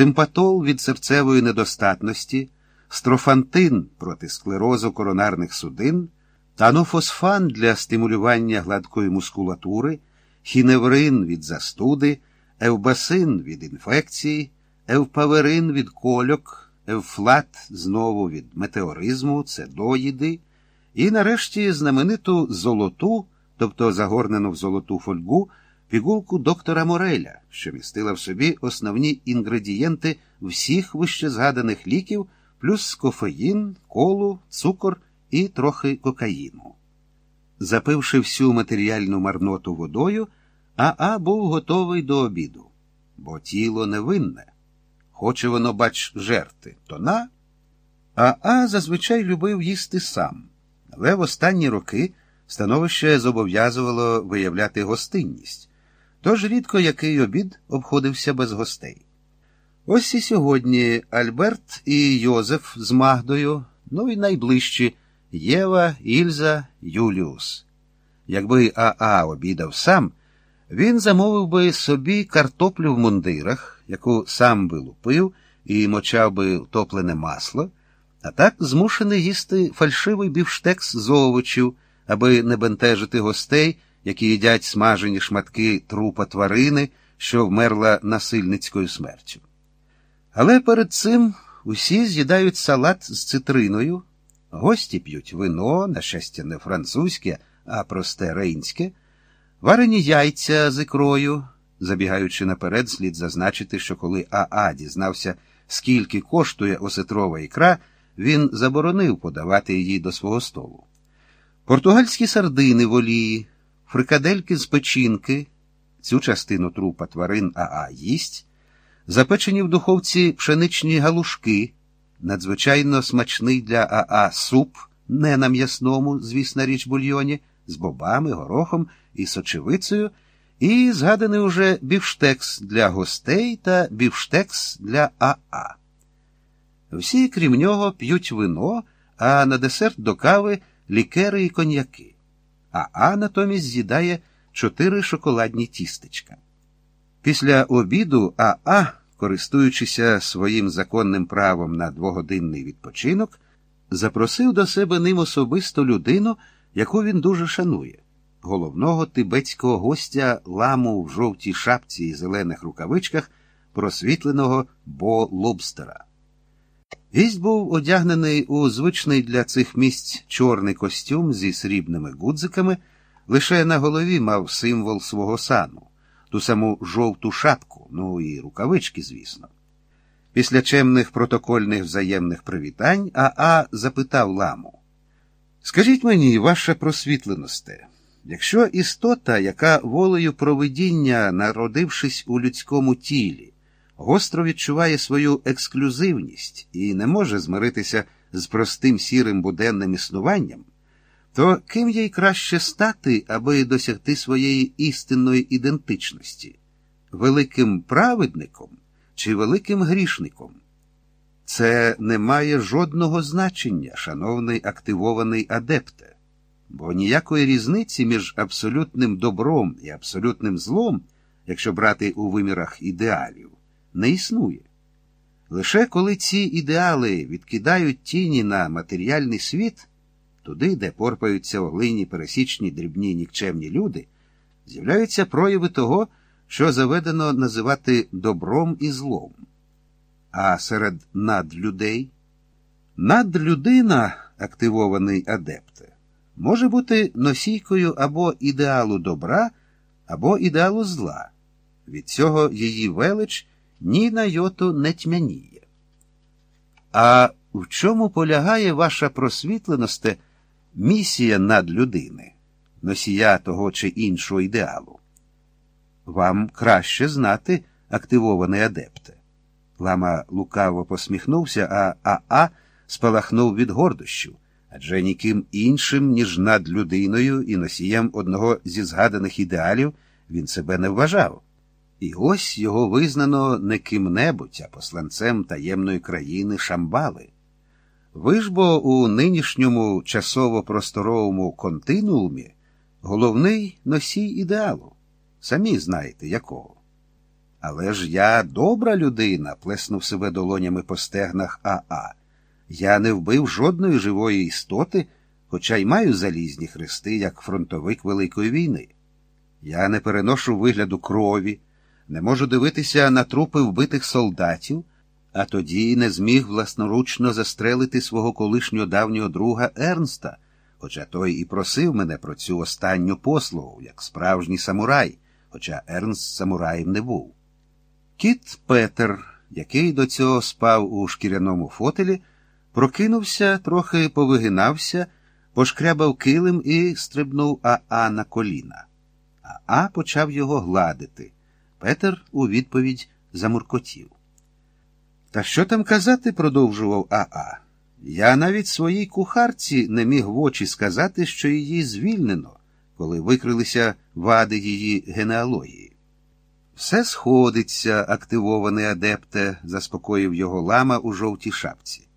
симпатол від серцевої недостатності, строфантин проти склерозу коронарних судин, танофосфан для стимулювання гладкої мускулатури, хіневрин від застуди, евбасин від інфекції, евпаверин від кольок, евфлат знову від метеоризму, це доїди, і нарешті знамениту золоту, тобто загорнену в золоту фольгу пігулку доктора Мореля, що містила в собі основні інгредієнти всіх вищезгаданих ліків, плюс кофеїн, колу, цукор і трохи кокаїну. Запивши всю матеріальну марноту водою, Аа був готовий до обіду, бо тіло невинне. Хоче воно, бач, жерти, то на. Аа зазвичай любив їсти сам, але в останні роки становище зобов'язувало виявляти гостинність. Тож рідко який обід обходився без гостей. Ось і сьогодні Альберт і Йозеф з Магдою, ну і найближчі Єва, Ільза, Юліус. Якби Аа обідав сам, він замовив би собі картоплю в мундирах, яку сам би лупив і мочав би топлене масло, а так змушений їсти фальшивий бівштекс з овочів, аби не бентежити гостей які їдять смажені шматки трупа тварини, що вмерла насильницькою смертю. Але перед цим усі з'їдають салат з цитриною, гості п'ють вино, на щастя, не французьке, а просте рейнське, варені яйця з ікрою. Забігаючи наперед, слід зазначити, що коли Аа дізнався, скільки коштує осетрова ікра, він заборонив подавати її до свого столу. Португальські сардини в олії, фрикадельки з печінки, цю частину трупа тварин Аа їсть, запечені в духовці пшеничні галушки, надзвичайно смачний для Аа суп, не на м'ясному, звісна річ бульйоні, з бобами, горохом і сочевицею, і згаданий уже бівштекс для гостей та бівштекс для Аа. Всі, крім нього, п'ють вино, а на десерт до кави лікери і коньяки а А натомість з'їдає чотири шоколадні тістечка. Після обіду Аа, користуючися своїм законним правом на двогодинний відпочинок, запросив до себе ним особисто людину, яку він дуже шанує, головного тибетського гостя ламу в жовтій шапці і зелених рукавичках, просвітленого Бо Лобстера. Гість був одягнений у звичний для цих місць чорний костюм зі срібними гудзиками, лише на голові мав символ свого сану, ту саму жовту шапку, ну і рукавички, звісно. Після чемних протокольних взаємних привітань Аа запитав ламу. Скажіть мені, ваша просвітленосте, якщо істота, яка волею провидіння, народившись у людському тілі, гостро відчуває свою ексклюзивність і не може змиритися з простим сірим буденним існуванням, то ким їй краще стати, аби досягти своєї істинної ідентичності? Великим праведником чи великим грішником? Це не має жодного значення, шановний активований адепте, бо ніякої різниці між абсолютним добром і абсолютним злом, якщо брати у вимірах ідеалів, не існує. Лише коли ці ідеали відкидають тіні на матеріальний світ, туди, де порпаються в глині пересічні дрібні нікчемні люди, з'являються прояви того, що заведено називати добром і злом. А серед надлюдей надлюдина, активований адепте, може бути носійкою або ідеалу добра, або ідеалу зла. Від цього її велич ні на йоту не тьмяніє. А в чому полягає ваша просвітленосте місія надлюдини, носія того чи іншого ідеалу? Вам краще знати, активований адепте. Лама лукаво посміхнувся, а Аа спалахнув від гордощів, адже ніким іншим, ніж над людиною і носієм одного зі згаданих ідеалів він себе не вважав. І ось його визнано не ким-небудь, а посланцем таємної країни Шамбали. Ви ж бо у нинішньому часово-просторовому континуумі головний носій ідеалу. Самі знаєте якого. Але ж я добра людина, плеснув себе долонями по стегнах Аа. Я не вбив жодної живої істоти, хоча й маю залізні хрести, як фронтовик Великої війни. Я не переношу вигляду крові, не можу дивитися на трупи вбитих солдатів, а тоді не зміг власноручно застрелити свого колишнього давнього друга Ернста, хоча той і просив мене про цю останню послугу, як справжній самурай, хоча Ернст самураєм не був. Кіт Петер, який до цього спав у шкіряному фотелі, прокинувся, трохи повигинався, пошкрябав килим і стрибнув Аа на коліна. Аа почав його гладити. Петер у відповідь замуркотів. Та що там казати, продовжував Аа. Я навіть своїй кухарці не міг в очі сказати, що її звільнено, коли викрилися вади її генеалогії. Все сходиться, активований адепте, заспокоїв його лама у жовтій шапці.